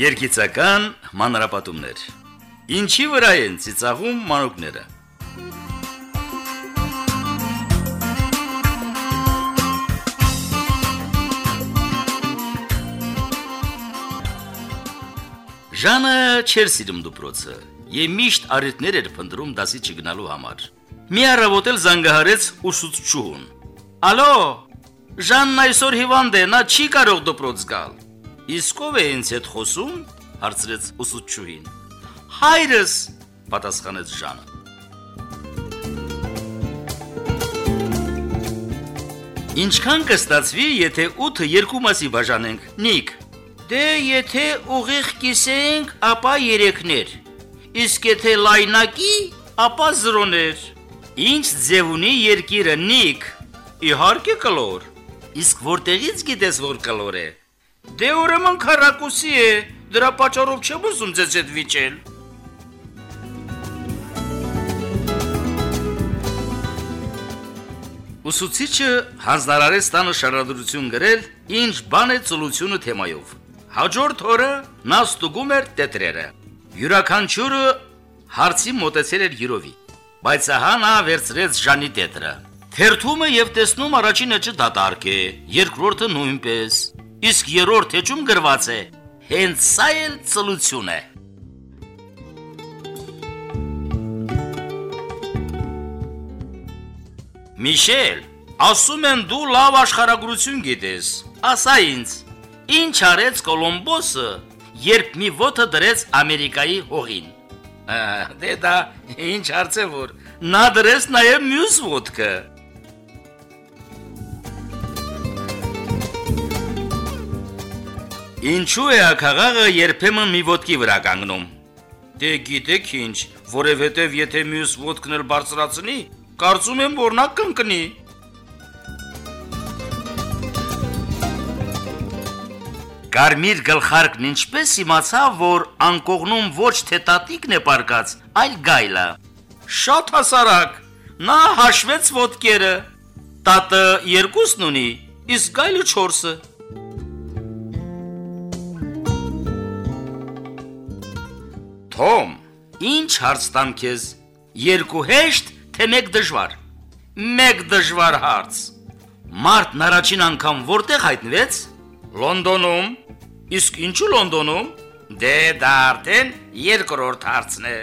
Երգիծական մանրապատումներ Ինչի վրա են ծիծաղում մանուկները Ժանը չեր սիրում դուպրոցը եւ միշտ արիտներ էր փնտրում դասի չգնալու համար։ Մի առավոտ էլ զանգահարեց ուսուցչուհուն։ Ալո, Ժանն այսօր հիվանդ է, նա չի կարող դուպրոց գալ։ Իսկ ով է ինձ հետ խոսում, հարցրեց ուսուցչուհին։ Հայրս, պատասխանեց Ժանը։ Ինչքան կստացվի, եթե 8-ը երկու մասի բաժանենք։ Նիկ, Դե եթե ուղիղ կիսենք, ապա 3-ներ։ Իսկ եթե լայնակի, ապա 0-ներ։ Ինչ ձև ունի երկիրը Նիկ։ Իհարկե կլոր։ Իսկ որտեղից գիտես որ կլոր է։ Դե ուրեմն քարակուսի է։ Դրա պատճառով չեմ ուզում ձեզ հետ վիճել։ Ուսուցիչը հանձնարարեց տանը շարադրություն գրել, ինչ բան է ծլությունը թեմայով։ Հաջորդ օրը նա ստուգում էր տետրերը։ Յուրաքանչյուրը հարցի մոտեցել էր յուրովի, բայց ահա նա վերցրեց Ժանի տետրը։ Թերթումը եւ տեսնում առաջինը չդատարկ է, երկրորդը նույնպես, իսկ երրորդ էջում գրված է. հենց սա էլ ծլություն է։ Միշել, ասում են դու լավ աշխարհագրություն գիտես։ Ասա ինձ, Ինչ արեց Կոլոմբոսը, երբ մի ոտը դրեց Ամերիկայի հողին։ Դե դա ինչ հարց է որ նա դրեց նաև մյուս ոտքը։ Ինչու է ակաղաղը երբեմն մի ոտքի վրա կանգնում։ Դե գիտեք ինչ, որովհետև եթե մյուս ոտքն էլ բարձրացնի, կարծում եմ որ նա կընկնի։ Կարմիր գլխարկն ինչպես իմացավ, որ անկողնում ոչ թե տատիկն է պարկած, այլ գայլը։ Շատ հասարակ։ Նա հաշվեց ոտքերը։ Տատը երկուսն ունի, իսկ գայլը 4-ը։ Թոմ, ինչ հարց տամ քեզ։ Երկու հեշտ, թե մեկ դժվար։ Մեկ դժվար հարց։ Մարտն առաջին անգամ որտեղ հայտնվեց։ Լոնդոնում։ Իսկ ինչու Լոնդոնում։ Դե դա արդեն երկրորդ հարցն է։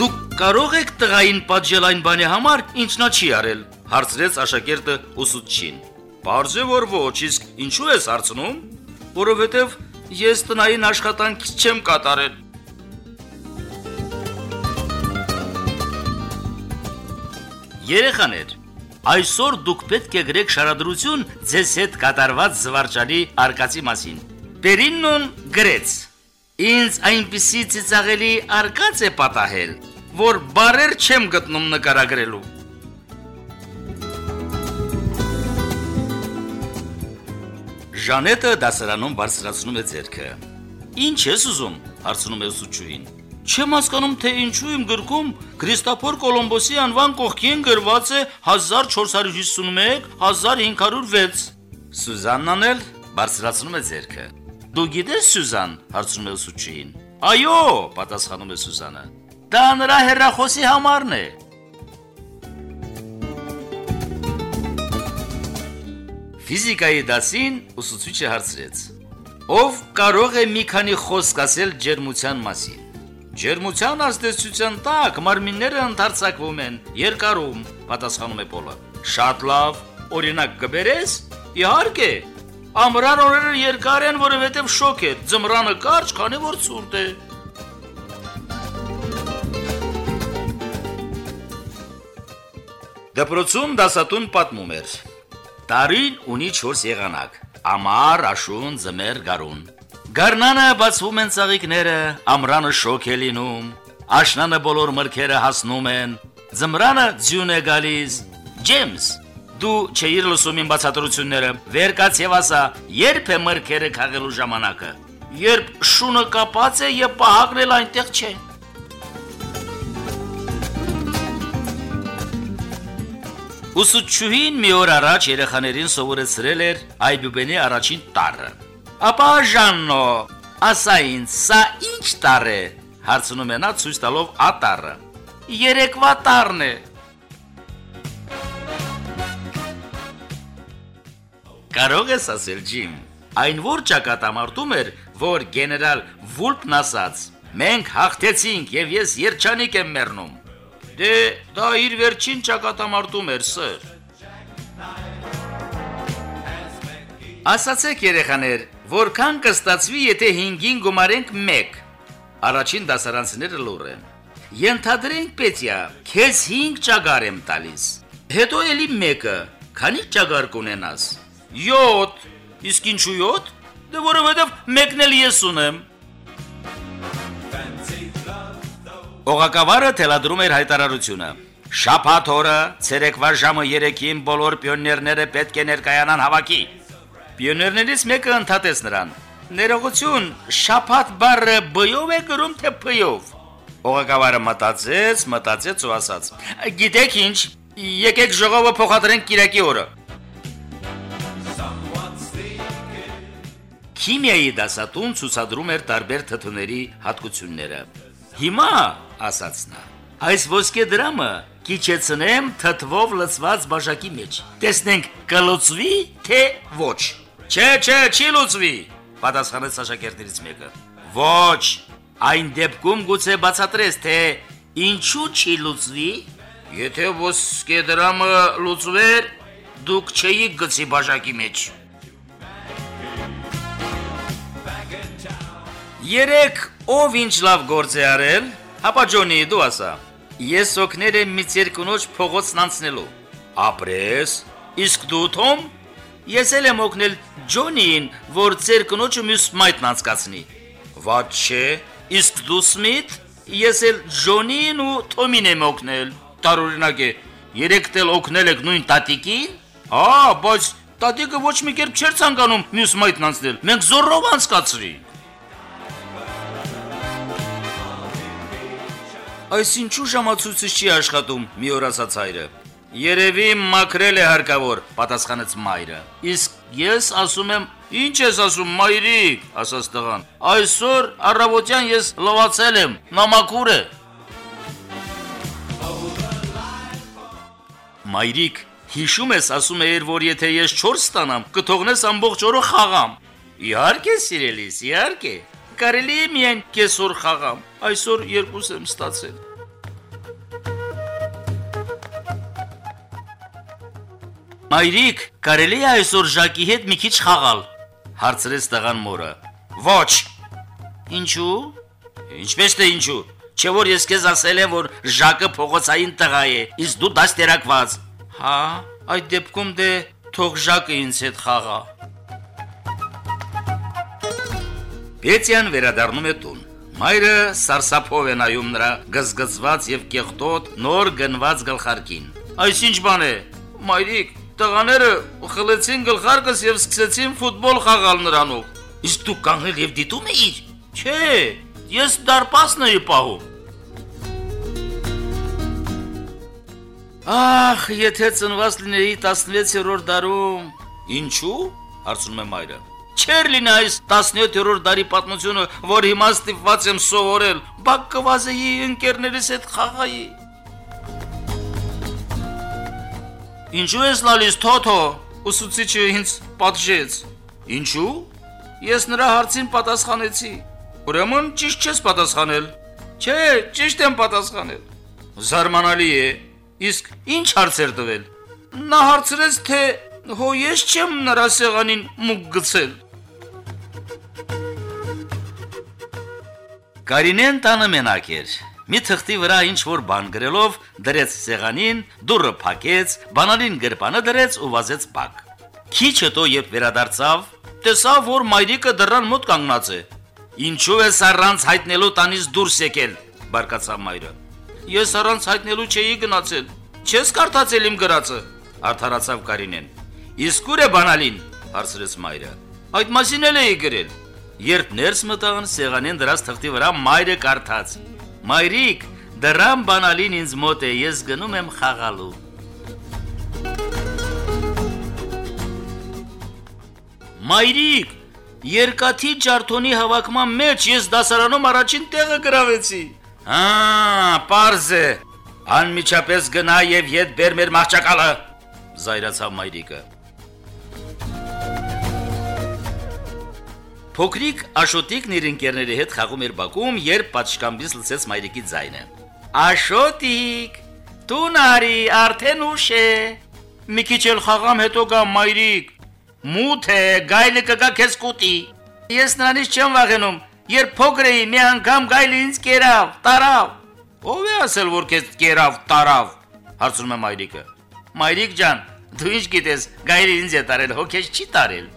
Դուք կարող եք տղային պատժել այն բանի համար, ինչ նա չի արել, հարցրեց աշակերտը ուսուցչին։ Պարզե որ ոչ, իսկ ինչու ես հարցնում։ Որովհետև ես տնային աշխատանք չեմ կատարել։ Երեխաներ, այսօր դուք պետք է գրեք շարադրություն ձեզ հետ կատարված զվարճալի արկածի մասին։ Պերիննոն գրեց. Ինձ այնպիսի ծիծաղելի արկած է պատահել, որ բարեր չեմ գտնում նկարագրելու։ Ժանետը դասարանում բարձրացնում է ձեռքը։ Ինչ ես ուզում, հարցնում է ուսուցչուհին։ Չեմ հասկանում, թե ինչու իմ գրքում Քրիստոֆոր Կոլոմբոսի անվան կողքին գրված է 1451-1506։ Սուզաննան էլ բարձրացնում է ձեռքը։ Դու գիտես Սուզան, հարցնում է ուսուցչին։ Այո, պատասխանում է Սուզանը։ Դա նրա հերրախոսի համարն է։ Ֆիզիկայի դասին ուսուցիչը հարցրեց. Ով կարող է մի քանի խոսք ասել ջերմության մասին։ Ջերմության ազդեցության տակ մարմինները ընդարձակվում են երկարում, պատասխանում է Պոլը։ Շատ լավ, օրինակ կբերես։ Իհարկե, ամռան օրերը երկար են, որովհետև շոկ է, ձմռանը կարճ, քանի որ ցուրտ է։ Դպրոցում դասատուն պատմում էր. Տարին ունի 4 եղանակ. ամառ, աշուն, ձմեռ, գարուն։ Գառնանը բացվում են ծաղիկները, ամրանը շոկ է լինում, աշնանը բոլոր մրգերը հասնում են, ձմռանը ձյուն է գալիս։ Ջեյմս, դու չէիր լսում իմ բացատրությունները։ Վեր կաց եւ ասա, երբ է մրգերը քաղելու ժամանակը։ Երբ շունը կապած է եւ պահակն էլ այնտեղ չէ։ Ուսուցչուհին մի օր առաջ երեխաներին սովորեցրել էր Այբուբենի առաջին տառը։ Ապա Ժաննո, ասա ինձ, սա ի՞նչ տառ է։ Հարցնում է նա ցույց տալով ատարը։ Երեկվա տառն է։ Կարող ես ասել Ջիմ, այն որ ճակատամարտում էր, որ գեներալ Վուլպն ասաց. Մենք հաղթեցինք եւ ես երջանիկ եմ մեռնում։ Դե դա իր վերջին ճակատամարտում էր, սեր։ Ասացեք երեխաներ, որքան կստացվի, եթե 5-ին գումարենք 1։ Առաջին դասարանցիները լուր են։ Ենթադրենք Պետիա, քեզ 5 ճագար եմ տալիս։ Հետո էլի 1-ը, քանի ճագար կունենաս։ 7։ Իսկ ինչու 7? Դե որովհետև մեկն էլ ես ունեմ։ Օղակավարը թելադրում էր հայտարարությունը։ Շաբաթ օրը ցերեկվա ժամը 3-ին բոլոր պիոներները պետք է ներկայանան հավաքի։ Պիոներներից մեկը ընդհատեց նրան. Ներողություն, շաբաթ բառը բյով է գրում թե փյով։ Օղակավարը մտածեց, մտածեց ու ասաց. Գիտեք ինչ, եկեք ժողովը փոխադրենք Կիրակի օրը։ Քիմիայի դասատուն ցուցադրում էր տարբեր թթուների հատկությունները։ Հիմա, ասաց նա, այս ոսկե դրամը կիչեցնեմ թթվով լցված բաժակի մեջ։ Տեսնենք կլուծվի թե ոչ։ Չէ, չէ, չի լուծվի, պատասխանեց աշակերտներից մեկը։ Ոչ, այն դեպքում գուցե բացատրես, թե ինչու չի լուծվի։ Եթե ոսկե դրամը լուծվեր, դուք չէիք գցի բաժակի մեջ։ Երեք ով ինչ լավ գործ է արել, հապա Ջոնի դու ասա։ Ես օգնել եմ մի ցերկունոջ փողոցն անցնելու։ Ապրես, իսկ դու Թոմ, ես էլ եմ օգնել Ջոնիին, որ ցերկունոջը մյուս մայթն անցկացնի։ Ված չէ, իսկ դու Սմիթ, ես էլ Ջոնին ու Թոմին եմ օգնել։ Տարօրինակ է, երեք տել օգնել եք նույն տատիկին։ Հա, բայց տատիկը ոչ մի կերպ չէր ցանկանում մյուս մայթն անցնել։ Մենք զորով անցկացրի։ Այս ինչու ժամացույցը չի աշխատում, մի օր ասաց հայրը։ Երևի մաքրել է հարկավոր, պատասխանեց մայրը։ Իսկ ես ասում եմ, ինչ ես ասում, մայրիկ, ասաց տղան։ Այսօր առավոտյան ես լվացել եմ, նամակուր է։ Մայրիկ, հիշում ես, ասում էիր, որ եթե ես 4 ստանամ, կթողնես ամբողջ օրը խաղամ։ Իհարկե, սիրելիս, իհարկե կարելի է միայն կեսօր խաղամ։ Այսօր երկուս եմ ստացել։ Մայրիկ, կարելի է այսօր Ժակի հետ մի քիչ խաղալ, հարցրեց տղան մորը։ Ոչ։ Ինչու։ Ինչպես թե ինչու։ Չէ որ ես քեզ ասել եմ, որ Ժակը փողոցային տղա է, իսկ դու դաստերակված։ Հա, այդ դեպքում դե թող Ժակը ինձ հետ խաղա։ Պետյան վերադառնում է տուն։ Մայրը սարսափով է նայում նրա գզգզված եւ կեղտոտ նոր գնված գլխարկին։ Այս ինչ բան է։ Մայրիկ, տղաները խլեցին գլխարկս եւ սկսեցին ֆուտբոլ խաղալ նրանով։ Իսկ դու կանգնել եւ դիտում էիր։ Չէ, ես դարպասն էի պահում։ Ախ, եթե ծնված լինեի 16-րդ դարում։ Ինչու՞, հարցնում է մայրը չէր լինի այս 17-րդ դարի պատմությունը, որ հիմա ստիպված եմ սովորել, բակ կվազեի ընկերներիս հետ խաղայի։ Ինչու ես լալիս թոթո, ուսուցիչը ինձ պատժեց։ Ինչու։ Ես նրա հարցին պատասխանեցի։ Ուրեմն ճիշտ չես պատասխանել։ Չէ, ճիշտ եմ պատասխանել։ Զարմանալի է։ Իսկ ինչ հարցեր տվել։ Նա հարցրեց, թե հո ես չեմ նրա սեղանին մուկ գցել։ Կարինեն տանը մենակ էր։ Մի թղթի վրա ինչ որ բան գրելով դրեց սեղանին, դուռը փակեց, բանալին գրպանը դրեց ու վազեց բակ։ Քիչ հետո երբ վերադարձավ, տեսավ, որ մայրիկը դռան մոտ կանգնած է։ Ինչու ես առանց հայտնելու տանից դուրս եկել, բարկացավ մայրը։ Ես առանց հայտնելու չէի գնացել։ Չես կարդացել իմ գրածը, արդարացավ Կարինեն։ Իսկ ուր է բանալին, հարցրեց մայրը։ Այդ մասին էլ էի գրել։ Երբ ներս մտան, սեղանին դրած թղթի վրա մայրը կարդաց. «Մայրիկ, դրամ բանալին ինձ մոտ է, ես գնում եմ խաղալու»։ Մայրիկ, երկաթի ջարդոնի հավաքման մեջ ես դասարանում առաջին տեղը գրավեցի։ Հա, པարզ է։ Անմիջապես գնա եւ ետ բեր մեր մահճակալը։ Զայրացավ մայրիկը։ Փոքրիկ Աշոտիկն իր ընկերների հետ խաղում էր Բաքում, երբ պատշկամբից լսեց մայրիկի ձայնը։ Աշոտիկ, դու նարի, արդեն ուշ է։ Մի քիչ էլ խաղամ հետո գա մայրիկ։ Մութ է, գայլը կգա քեզ կուտի։ Ես նրանից չեմ վախենում։ Երբ փոքր էի, մի անգամ գայլը ինձ կերավ, տարավ։ Ո՞վ է ասել, որ քեզ կերավ, տարավ։ Հարցնում է մայրիկը։ Մայրիկ ջան, դու ինչ գիտես, գայլը ինձ է տարել, հո քեզ չի տարել։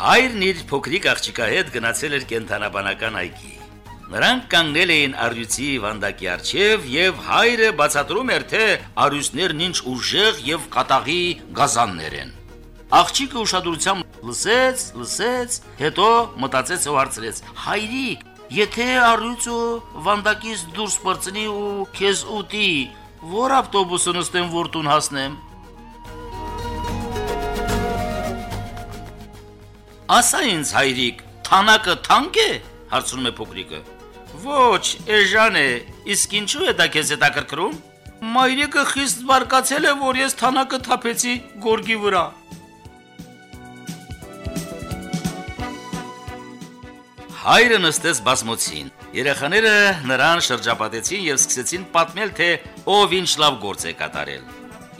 Հայրն իր փոքրիկ աղջիկա հետ գնացել էր կենթանաբանական այգի։ Նրանք կանգնել էին արյուծի վանդակի առջև եւ հայրը բացատրում էր, թե արյուծներն ինչ ուժեղ եւ կատաղի գազաններ են։ Աղջիկը ուշադրությամբ լսեց, լսեց, հետո մտածեց ու հարցրեց. «Հայրիկ, եթե արյուծը վանդակից դուրս բրծնի ու քեզ ուտի, որ ավտոբուսը նստեմ որ տուն հասնեմ»։ Ասա ինձ հայրիկ, թանակը թանկ է, հարցնում է փոքրիկը։ Ոչ, էժան է, իսկ ինչու է դա քեզ հետաքրքրում։ Մայրիկը խիստ բարկացել է, որ ես թանակը թափեցի գորգի վրա։ Հայրը նստեց բազմոցին։ Երեխաները նրան շրջապատեցին եւ սկսեցին պատմել, թե ով ինչ լավ գործ է կատարել։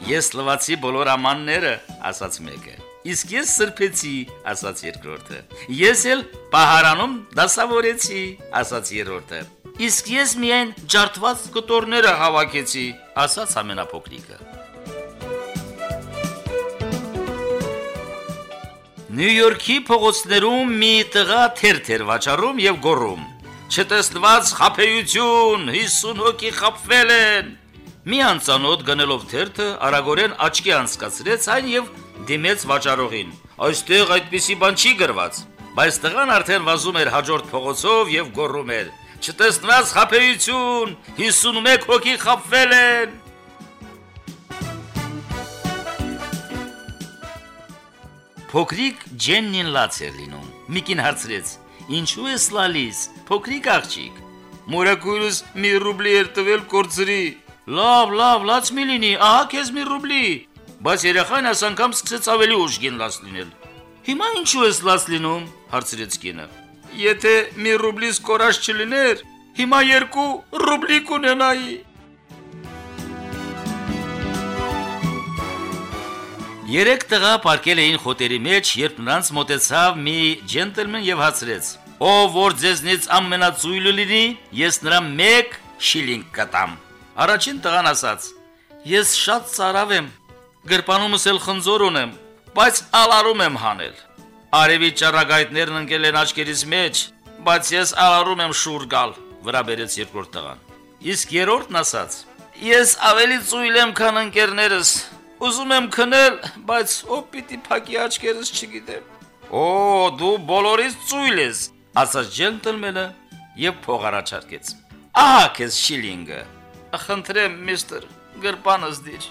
Ես լվացի բոլոր ամանները, ասաց մեկը։ Իսկ ես սրբեցի, ասաց երկրորդը։ Ես էլ պահարանում դասավորեցի, ասաց երրորդը։ Իսկ ես միայն ջարդված կտորները հավաքեցի, ասաց ամենափոքրիկը։ Նյու Յորքի փողոցներում մի տղա թերթեր վաճառում եւ գոռում. Չտեսնված խափեություն 50 հոգի խապվել են։ Մի անծանոթ գնելով թերթը արագորեն աչքի անցկացրեց այն եւ դիմեց վաճառողին։ Այստեղ այդպիսի բան չի գրված։ Բայց տղան արդեն վազում էր հաջորդ փողոցով եւ գոռում էր. Չտեսնված խափեություն, 51 հոգի խապվել են։ Փոքրիկ Ջեննին լաց էր լինում։ Միկին հարցրեց. Ինչու ես լալիս, փոքրիկ աղջիկ։ Մորակուրս մի ռուբլի էր տվել կորցրի։ Լավ, լավ, լաց մի լինի, ահա քեզ մի ռուբլի։ Բայց երեխան այս անգամ սկսեց ավելի ուժգին լաց լինել։ Հիմա ինչու ես լաց լինում, հարցրեց կինը։ Եթե մի ռուբլիս կորած չլիներ, հիմա երկու ռուբլի կունենայի։ Երեք տղա պարկել էին խոտերի մեջ, երբ նրանց մոտեցավ մի ջենտլմեն եւ հացրեց. «Ով որ ձեզնից ամենածույլը լինի, ես նրան 1 շիլինգ կտամ»։ Առաջին տղան ասաց. «Ես շատ ծարավ եմ, գրպանումս էլ խնձոր ունեմ, բայց ալարում եմ հանել։ Արևի ճառագայթներն ընկել են աչքերիս մեջ, բայց ես ալարում եմ շուր գալ, վրա բերեց երկրորդ տղան։ Իսկ երրորդն ասաց. Ես ավելի ծույլ եմ, քան ընկերներս։ Ուզում եմ քնել, բայց ով պիտի փակի աչքերս չգիտեմ։ Օ, դու բոլորից ծույլ ես, ասաց ջենտլմենը եւ փող առաջարկեց։ Ահա քեզ շիլինգը։ Խնդրեմ, միստր, գրպանս դիր։